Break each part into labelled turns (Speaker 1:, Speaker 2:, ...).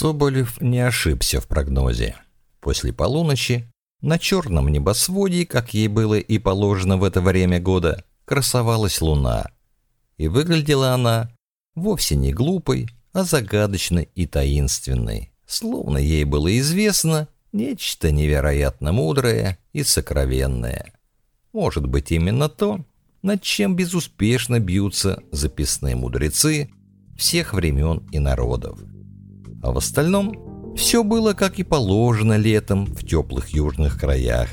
Speaker 1: Соболев не ошибся в прогнозе. После полуночи на черном небосводе, как ей было и положено в это время года, красовалась луна. И выглядела она вовсе не глупой, а загадочной и таинственной, словно ей было известно нечто невероятно мудрое и сокровенное. Может быть, именно то, над чем безуспешно бьются записные мудрецы всех времен и народов. А в остальном все было, как и положено летом в теплых южных краях.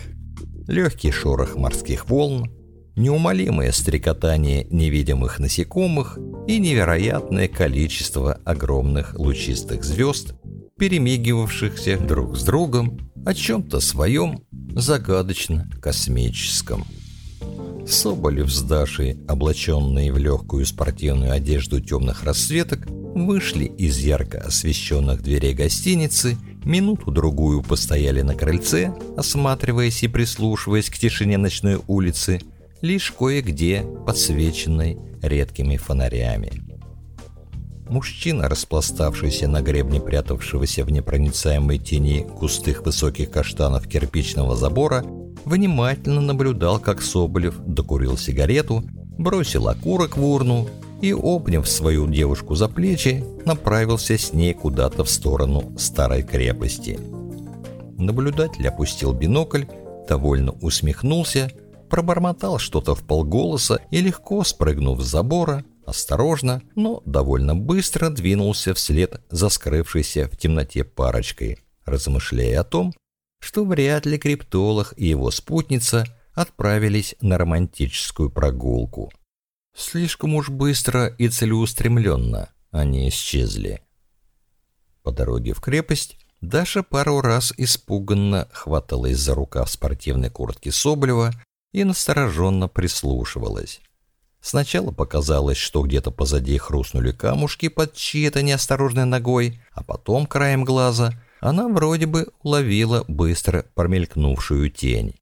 Speaker 1: Легкий шорох морских волн, неумолимое стрекотание невидимых насекомых и невероятное количество огромных лучистых звезд, перемигивавшихся друг с другом о чем-то своем загадочно-космическом. Соболев с Дашей, облаченные в легкую спортивную одежду темных расцветок, вышли из ярко освещенных дверей гостиницы, минуту-другую постояли на крыльце, осматриваясь и прислушиваясь к тишине ночной улицы, лишь кое-где подсвеченной редкими фонарями. Мужчина, распластавшийся на гребне прятавшегося в непроницаемой тени густых высоких каштанов кирпичного забора, внимательно наблюдал, как Соболев докурил сигарету, бросил окурок в урну и, обняв свою девушку за плечи, направился с ней куда-то в сторону старой крепости. Наблюдатель опустил бинокль, довольно усмехнулся, пробормотал что-то в полголоса и, легко спрыгнув с забора, осторожно, но довольно быстро двинулся вслед за скрывшейся в темноте парочкой, размышляя о том, что вряд ли криптолог и его спутница отправились на романтическую прогулку. Слишком уж быстро и целеустремленно они исчезли. По дороге в крепость Даша пару раз испуганно хваталась за рукав спортивной куртки Соболева и настороженно прислушивалась. Сначала показалось, что где-то позади хрустнули камушки под чьей-то неосторожной ногой, а потом краем глаза она вроде бы уловила быстро промелькнувшую тень.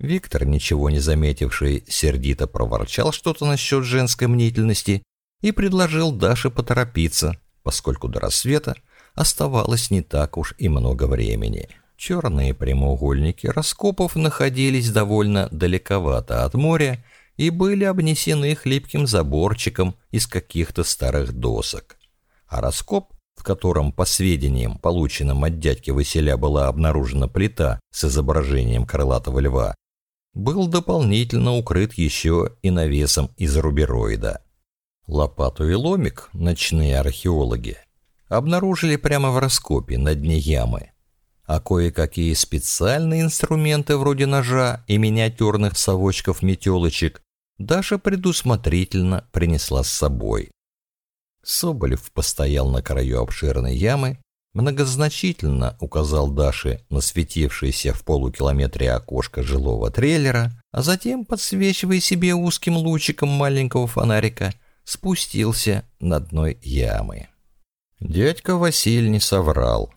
Speaker 1: Виктор, ничего не заметивший, сердито проворчал что-то насчет женской мнительности и предложил Даше поторопиться, поскольку до рассвета оставалось не так уж и много времени. Черные прямоугольники раскопов находились довольно далековато от моря и были обнесены хлипким заборчиком из каких-то старых досок. А раскоп в котором, по сведениям, полученным от дядьки Василя, была обнаружена плита с изображением крылатого льва, был дополнительно укрыт еще и навесом из рубероида. Лопату и ломик ночные археологи обнаружили прямо в раскопе на дне ямы, а кое-какие специальные инструменты вроде ножа и миниатюрных совочков-метелочек Даша предусмотрительно принесла с собой. Соболев постоял на краю обширной ямы, многозначительно указал Даше на светившееся в полукилометре окошко жилого трейлера, а затем, подсвечивая себе узким лучиком маленького фонарика, спустился на дно ямы. Дядька Василий не соврал.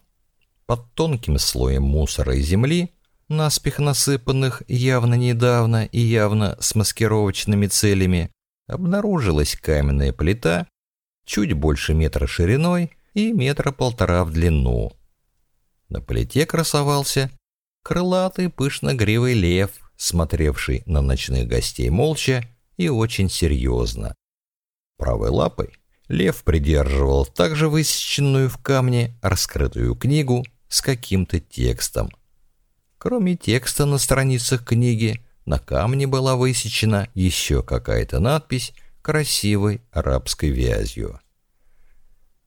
Speaker 1: Под тонким слоем мусора и земли, наспех насыпанных явно недавно и явно с маскировочными целями, обнаружилась каменная плита чуть больше метра шириной и метра полтора в длину. На плите красовался крылатый пышногривый лев, смотревший на ночных гостей молча и очень серьезно. Правой лапой лев придерживал также высеченную в камне раскрытую книгу с каким-то текстом. Кроме текста на страницах книги, на камне была высечена еще какая-то надпись красивой арабской вязью.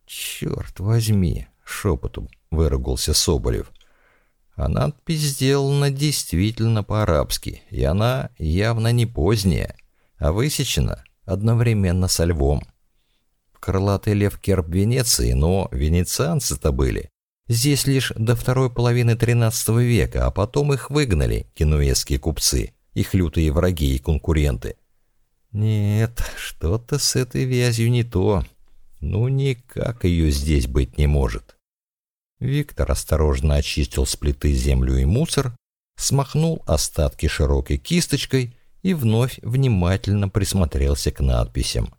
Speaker 1: «Черт возьми!» — шепотом выругался Соболев. А надпись сделана действительно по-арабски, и она явно не поздняя, а высечена одновременно со львом. Крылатый лев керб Венеции, но венецианцы-то были. Здесь лишь до второй половины XIII века, а потом их выгнали генуэзские купцы, их лютые враги и конкуренты. Нет, что-то с этой вязью не то. Ну, никак ее здесь быть не может. Виктор осторожно очистил с плиты землю и мусор, смахнул остатки широкой кисточкой и вновь внимательно присмотрелся к надписям.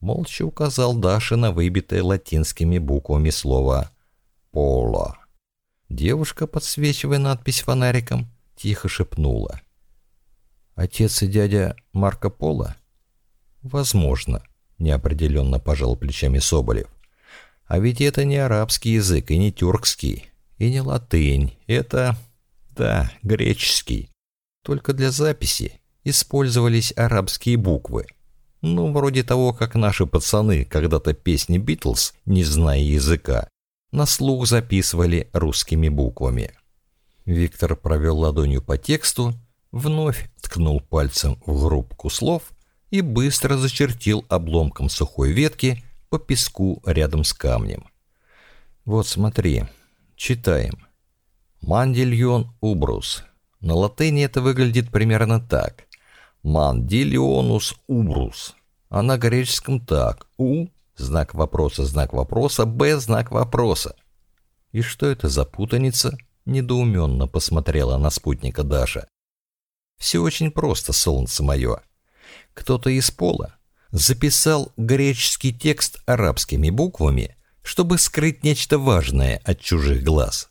Speaker 1: Молча указал Даше на выбитое латинскими буквами слово Поло. Девушка, подсвечивая надпись фонариком, тихо шепнула. «Отец и дядя Марко Поло?» «Возможно», — неопределенно пожал плечами Соболев. «А ведь это не арабский язык и не тюркский, и не латынь. Это, да, греческий. Только для записи использовались арабские буквы. Ну, вроде того, как наши пацаны когда-то песни «Битлз», не зная языка, на слух записывали русскими буквами. Виктор провел ладонью по тексту, вновь ткнул пальцем в группку слов и быстро зачертил обломком сухой ветки по песку рядом с камнем. «Вот смотри, читаем. Мандильон убрус. На латыни это выглядит примерно так. Мандилионус убрус. А на греческом так. У Знак вопроса, знак вопроса, Б, знак вопроса. И что это за путаница? Недоуменно посмотрела на спутника Даша. Все очень просто, солнце мое. Кто-то из пола записал греческий текст арабскими буквами, чтобы скрыть нечто важное от чужих глаз.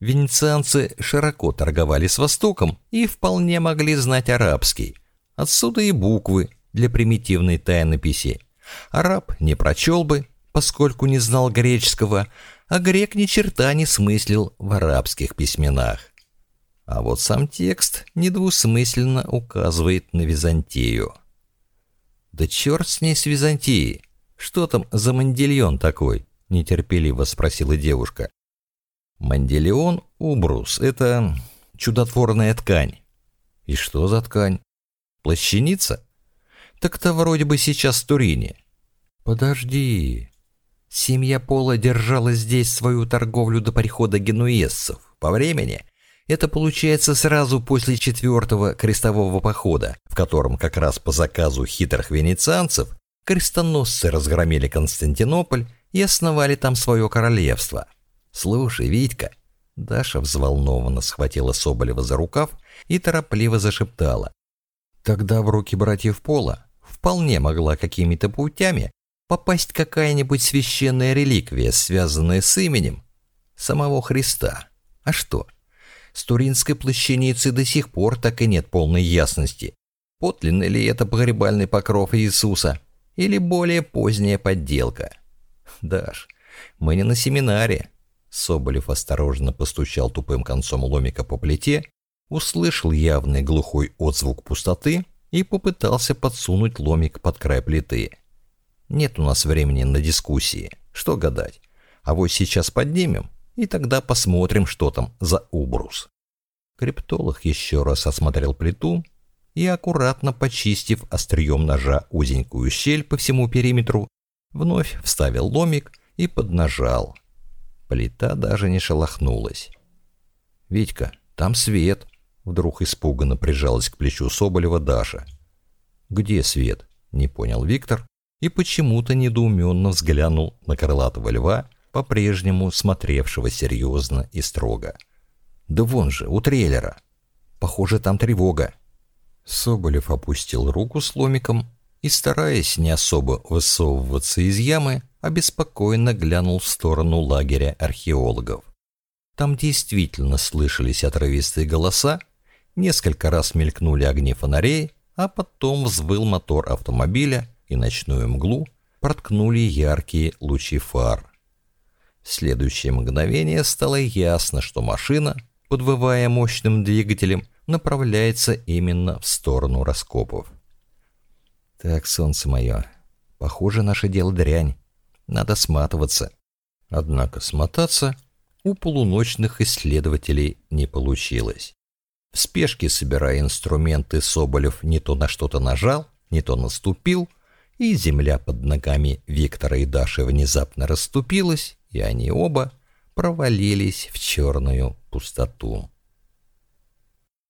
Speaker 1: Венецианцы широко торговали с Востоком и вполне могли знать арабский. Отсюда и буквы для примитивной тайнописи. Араб не прочел бы, поскольку не знал греческого, а грек ни черта не смыслил в арабских письменах. А вот сам текст недвусмысленно указывает на Византию. «Да черт с ней с Византией! Что там за мандильон такой?» — нетерпеливо спросила девушка. «Мандильон убрус — это чудотворная ткань». «И что за ткань? Плащаница?» Так-то вроде бы сейчас в Турине. Подожди. Семья Пола держала здесь свою торговлю до прихода генуэзцев. По времени это получается сразу после четвертого крестового похода, в котором как раз по заказу хитрых венецианцев крестоносцы разгромили Константинополь и основали там свое королевство. Слушай, Витька, Даша взволнованно схватила Соболева за рукав и торопливо зашептала. Тогда в руки братьев Пола вполне могла какими-то путями попасть какая-нибудь священная реликвия, связанная с именем самого Христа. А что? С туринской плащаницей до сих пор так и нет полной ясности, подлинный ли это погребальный покров Иисуса или более поздняя подделка. Даш, мы не на семинаре. Соболев осторожно постучал тупым концом ломика по плите, услышал явный глухой отзвук пустоты и попытался подсунуть ломик под край плиты. Нет у нас времени на дискуссии. Что гадать? А вот сейчас поднимем, и тогда посмотрим, что там за убрус. Криптолог еще раз осмотрел плиту и, аккуратно почистив острием ножа узенькую щель по всему периметру, вновь вставил ломик и поднажал. Плита даже не шелохнулась. «Витька, там свет!» Вдруг испуганно прижалась к плечу Соболева Даша. «Где свет?» — не понял Виктор и почему-то недоуменно взглянул на крылатого льва, по-прежнему смотревшего серьезно и строго. «Да вон же, у трейлера. Похоже, там тревога». Соболев опустил руку с ломиком и, стараясь не особо высовываться из ямы, обеспокоенно глянул в сторону лагеря археологов. Там действительно слышались отрывистые голоса, Несколько раз мелькнули огни фонарей, а потом взвыл мотор автомобиля, и ночную мглу проткнули яркие лучи фар. В следующее мгновение стало ясно, что машина, подвывая мощным двигателем, направляется именно в сторону раскопов. «Так, солнце мое, похоже, наше дело дрянь. Надо сматываться». Однако смотаться у полуночных исследователей не получилось. В спешке, собирая инструменты, Соболев не то на что-то нажал, не то наступил, и земля под ногами Виктора и Даши внезапно расступилась, и они оба провалились в черную пустоту.